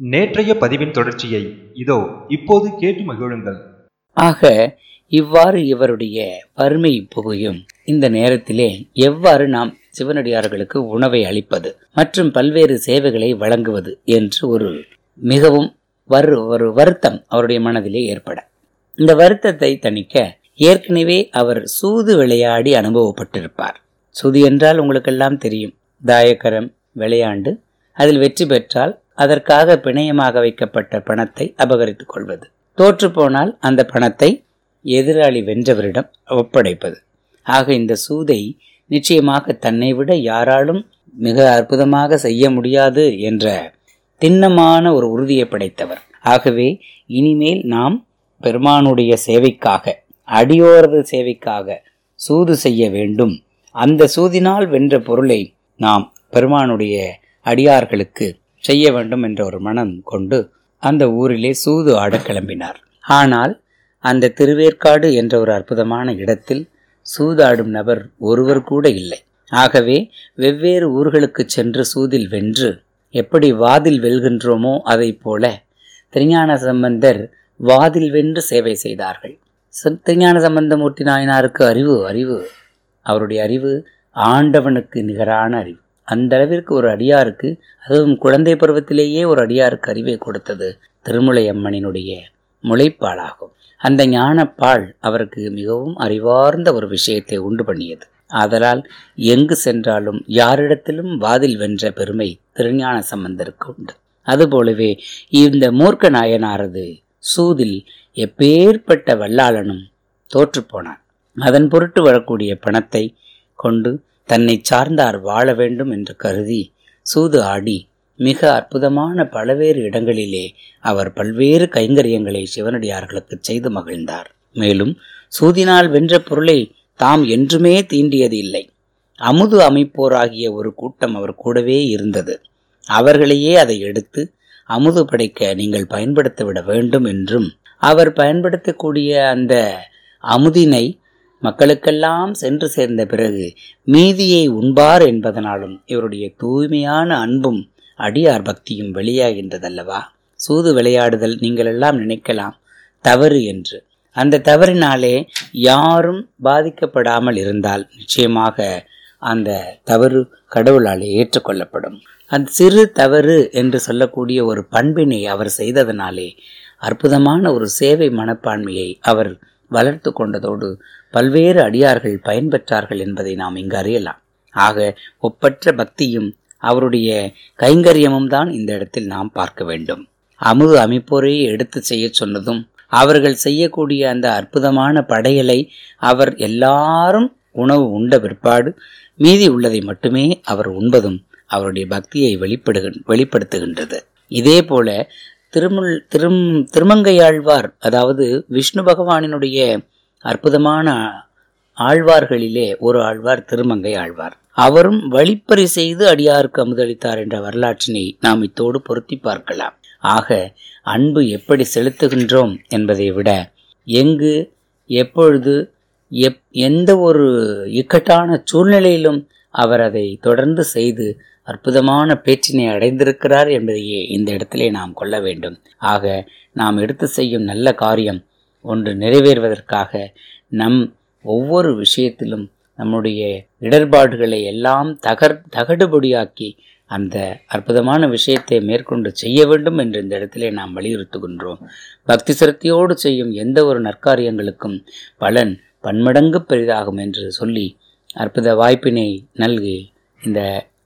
நேற்றைய பதிவின் தொடர்ச்சியை இதோ இப்போது கேட்டு மகிழுங்கள். ஆக இவ்வாறு இவருடைய வறுமை புகையும் இந்த நேரத்திலே எவ்வாறு நாம் சிவனடியார்களுக்கு உணவை அளிப்பது மற்றும் பல்வேறு சேவைகளை வழங்குவது என்று ஒரு மிகவும் வரு ஒரு வருத்தம் அவருடைய மனதிலே ஏற்பட. இந்த வருத்தத்தை தணிக்க ஏற்கனவே அவர் சூது விளையாடி அனுபவப்பட்டிருப்பார். சூது என்றால் உங்களுக்கெல்லாம் தெரியும். தாயக்கரம் விளையாண்டு அதில் வெற்றி பெற்றால் அதற்காக பிணையமாக வைக்கப்பட்ட பணத்தை அபகரித்துக் கொள்வது. தோற்று போனால் அந்த பணத்தை எதிராளி வென்றவரிடம் ஒப்படைப்பது. ஆக இந்த சூதை நிச்சயமாக தன்னை விட யாராலும் மிக அற்புதமாக செய்ய முடியாது என்ற திண்ணமான ஒரு உறுதியை படைத்தவர். ஆகவே இனிமேல் நாம் பெருமானுடைய சேவைக்காக அடியோரது சேவைக்காக சூது செய்ய வேண்டும். அந்த சூதினால் வென்ற பொருளை நாம் பெருமானுடைய அடியார்களுக்கு செய்ய வேண்டும் என்ற ஒரு மனம் கொண்டு அந்த ஊரிலே சூது ஆட கிளம்பினார். ஆனால் அந்த திருவேற்காடு என்ற ஒரு அற்புதமான இடத்தில் சூதாடும் நபர் ஒருவர் கூட இல்லை. ஆகவே வெவ்வேறு ஊர்களுக்கு சென்று சூதில் வென்று எப்படி வாதில் வெல்கின்றோமோ அதை போல திருஞான சம்பந்தர் வாதில் வென்று சேவை செய்தார்கள். திருஞான சம்பந்தமூர்த்தி நாயனாருக்கு அறிவு அறிவு. அவருடைய அறிவு ஆண்டவனுக்கு நிகரான அறிவு. அந்த அளவிற்கு ஒரு அடியாருக்கு அதுவும் குழந்தை பருவத்திலேயே ஒரு அடியாருக்கு அறிவை கொடுத்தது திருமுலை அம்மனினுடைய முளைப்பாலாகும் அந்த ஞானப்பால் அவருக்கு மிகவும் அறிவார்ந்த ஒரு விஷயத்தை உண்டு பண்ணியது. ஆதலால் எங்கு சென்றாலும் யாரிடத்திலும் வாதில் வென்ற பெருமை திருஞான சம்பந்தருக்கு உண்டு. அதுபோலவே இந்த மூர்க்க நாயனாரது சூதில் எப்பேற்பட்ட வல்லாளனும் தோற்றுப்போனான் அதன் பொருட்டு வரக்கூடிய பணத்தை கொண்டு தன்னை சார்ந்தார் வாழ வேண்டும் என்று கருதி சூது ஆடி மிக அற்புதமான பலவேறு இடங்களிலே அவர் பல்வேறு கைங்கரியங்களை சிவனடியார்களுக்கு செய்து மகிழ்ந்தார். மேலும் சூதினால் வென்ற பொருளை தாம் என்றுமே தீண்டியது இல்லை. அமுது அமைப்போராகிய ஒரு கூட்டம் அவர் கூடவே இருந்தது. அவர்களையே அதை எடுத்து அமுது படைக்க நீங்கள் பயன்படுத்திவிட வேண்டும் என்றும் அவர் பயன்படுத்தக்கூடிய அந்த அமுதினை மக்களுக்கெல்லாம் சென்று சேர்ந்த பிறகு மீதியை உண்பார் என்பதனாலும் இவருடைய தூய்மையான அன்பும் அடியார் பக்தியும் வெளியாகின்றதல்லவா? சூது விளையாடுதல் நீங்கள் எல்லாம் நினைக்கலாம். தவறு என்று. அந்த தவறினாலே யாரும் பாதிக்கப்படாமல் இருந்தால் நிச்சயமாக அந்த தவறு கடவுளாலே ஏற்றுக்கொள்ளப்படும். அந்த சிறு தவறு என்று சொல்லக்கூடிய ஒரு பண்பினை அவர் செய்ததனாலே அற்புதமான ஒரு சேவை மனப்பான்மையை அவர் வளர்த்து கொண்டதோடு பல்வேறு அடியார்கள் பயன்பெற்றார்கள் என்பதை நாம் இங்கு அறியலாம். ஆக ஒப்பற்ற பக்தியும் அவருடைய கைங்கரியமும் தான் இந்த இடத்தில் நாம் பார்க்க வேண்டும். அமுது அமைப்போரையே எடுத்து செய்ய சொன்னதும் அவர்கள் செய்யக்கூடிய அந்த அற்புதமான படையலை அவர் எல்லாரும் உணவு உண்ட பிற்பாடு மீதி உள்ளதை மட்டுமே அவர் உண்பதும் அவருடைய பக்தியை வெளிப்படுகின் வெளிப்படுத்துகின்றது. இதே போல திருமுல் திரும் திருமங்கையாழ்வார் அதாவது விஷ்ணு பகவானினுடைய அற்புதமான ஆழ்வார்களிலே ஒரு ஆழ்வார் திருமங்கை ஆழ்வார் அவரும் வழிப்பறி செய்து அடியாருக்கு அமுதளித்தார் என்ற வரலாற்றினை நாம் இத்தோடு பொருத்தி பார்க்கலாம். ஆக அன்பு எப்படி செலுத்துகின்றோம் என்பதை விட எங்கு எப்பொழுது எப் எந்த ஒரு இக்கட்டான சூழ்நிலையிலும் அவர் அதை தொடர்ந்து செய்து அற்புதமான பேச்சினை அடைந்திருக்கிறார் என்பதையே இந்த இடத்திலே நாம் கொள்ள வேண்டும். ஆக நாம் எடுத்து செய்யும் நல்ல காரியம் ஒன்று நிறைவேறுவதற்காக நம் ஒவ்வொரு விஷயத்திலும் நம்முடைய இடர்பாடுகளை எல்லாம் தகர் தகடுபடியாக்கி அந்த அற்புதமான விஷயத்தை மேற்கொண்டு செய்ய வேண்டும் என்று இந்த இடத்திலே நாம் வலியுறுத்துகின்றோம். பக்தி சிரத்தையோடு செய்யும் எந்த ஒரு நற்காரியங்களுக்கும் பலன் பன்மடங்கு பெரிதாகும் என்று சொல்லி அற்புத வாய்ப்பினை நல்கி இந்த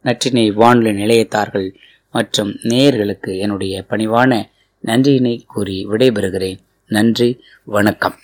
நற்றினை வானொலி நிலையத்தார்கள் மற்றும் நேயர்களுக்கு என்னுடைய பணிவான நன்றியினை கூறி விடைபெறுகிறேன். நன்றி வணக்கம்.